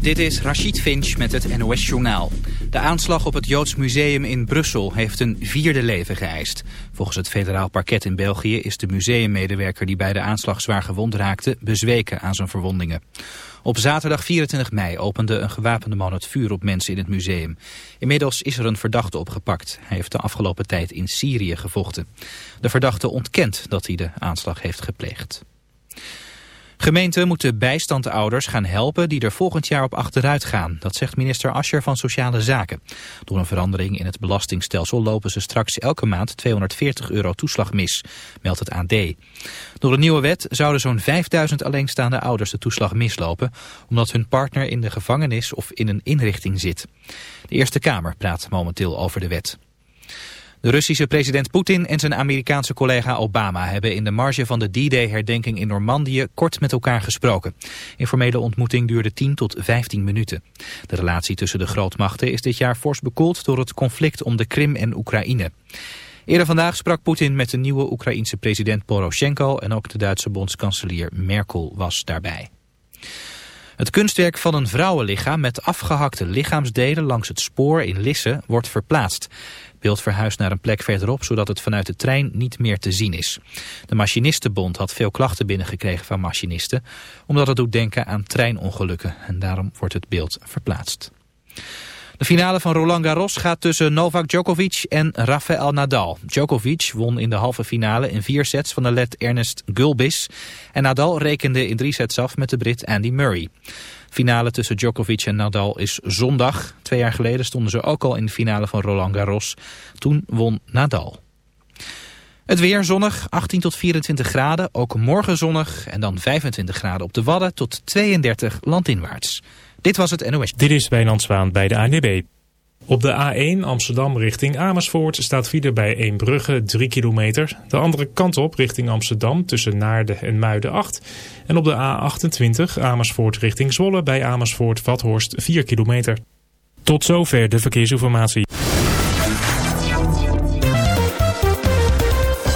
Dit is Rachid Finch met het NOS Journaal. De aanslag op het Joods Museum in Brussel heeft een vierde leven geëist. Volgens het federaal parket in België is de museummedewerker die bij de aanslag zwaar gewond raakte bezweken aan zijn verwondingen. Op zaterdag 24 mei opende een gewapende man het vuur op mensen in het museum. Inmiddels is er een verdachte opgepakt. Hij heeft de afgelopen tijd in Syrië gevochten. De verdachte ontkent dat hij de aanslag heeft gepleegd. Gemeenten moeten bijstandouders gaan helpen die er volgend jaar op achteruit gaan. Dat zegt minister Ascher van Sociale Zaken. Door een verandering in het belastingstelsel lopen ze straks elke maand 240 euro toeslag mis, meldt het AD. Door een nieuwe wet zouden zo'n 5000 alleenstaande ouders de toeslag mislopen, omdat hun partner in de gevangenis of in een inrichting zit. De Eerste Kamer praat momenteel over de wet. De Russische president Poetin en zijn Amerikaanse collega Obama hebben in de marge van de D-Day-herdenking in Normandië kort met elkaar gesproken. Informele ontmoeting duurde 10 tot 15 minuten. De relatie tussen de grootmachten is dit jaar fors bekoeld door het conflict om de Krim en Oekraïne. Eerder vandaag sprak Poetin met de nieuwe Oekraïense president Poroshenko en ook de Duitse bondskanselier Merkel was daarbij. Het kunstwerk van een vrouwenlichaam met afgehakte lichaamsdelen langs het spoor in Lisse wordt verplaatst beeld verhuist naar een plek verderop, zodat het vanuit de trein niet meer te zien is. De Machinistenbond had veel klachten binnengekregen van machinisten, omdat het doet denken aan treinongelukken. En daarom wordt het beeld verplaatst. De finale van Roland Garros gaat tussen Novak Djokovic en Rafael Nadal. Djokovic won in de halve finale in vier sets van de Let Ernest Gulbis. En Nadal rekende in drie sets af met de Brit Andy Murray. Finale tussen Djokovic en Nadal is zondag. Twee jaar geleden stonden ze ook al in de finale van Roland Garros. Toen won Nadal. Het weer zonnig, 18 tot 24 graden. Ook morgen zonnig en dan 25 graden op de Wadden tot 32 landinwaarts. Dit was het NOS. Dit is Wijnand Zwaan bij de ANWB. Op de A1 Amsterdam richting Amersfoort staat file bij Eembrugge 3 kilometer. De andere kant op richting Amsterdam tussen Naarden en Muiden 8. En op de A28 Amersfoort richting Zwolle bij Amersfoort-Vathorst 4 kilometer. Tot zover de verkeersinformatie.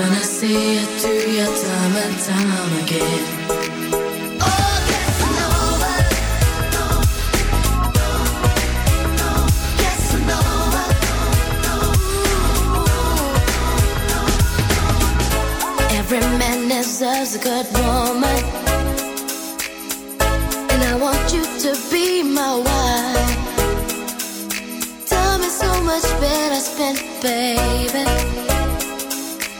gonna see it through your time and time again. Oh. Every man deserves a good woman. And I want you to be my wife. Time is so much better spent, baby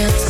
feels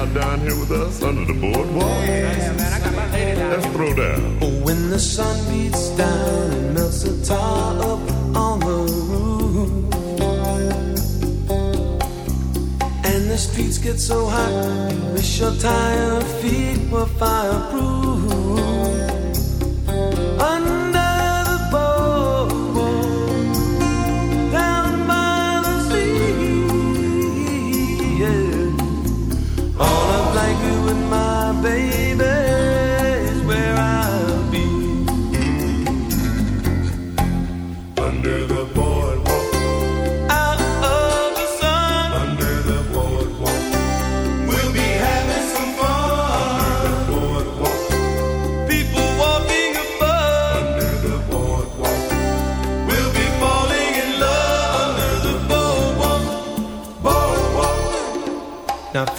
Out down here with us under the boardwalk? Yeah, man, I got my lady. Let's throw down. When the sun beats down and melts the tar up on the roof, and the streets get so hot, wish your tired feet were fireproof.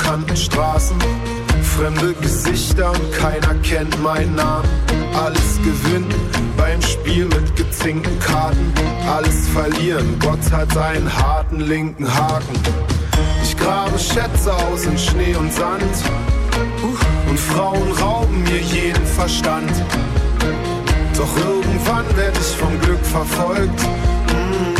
Unbekannten Straßen, fremde Gesichter und keiner kennt meinen Namen. Alles gewinnen beim Spiel mit gezinkten Karten, alles verlieren. Gott hat einen harten linken Haken. Ich grabe Schätze aus in Schnee und Sand und Frauen rauben mir jeden Verstand. Doch irgendwann werd ich vom Glück verfolgt mm,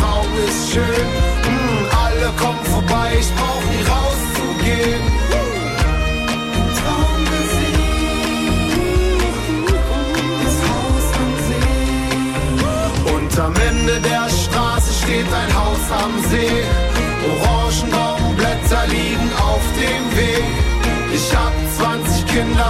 ist schön. Mm, alle kommen vorbei, ich brauch nie rauszugehen. Das Haus am See. Und am Ende der Straße steht ein Haus am See. Orangenbaumblätter liegen auf dem Weg. Ich hab 20 Kinder,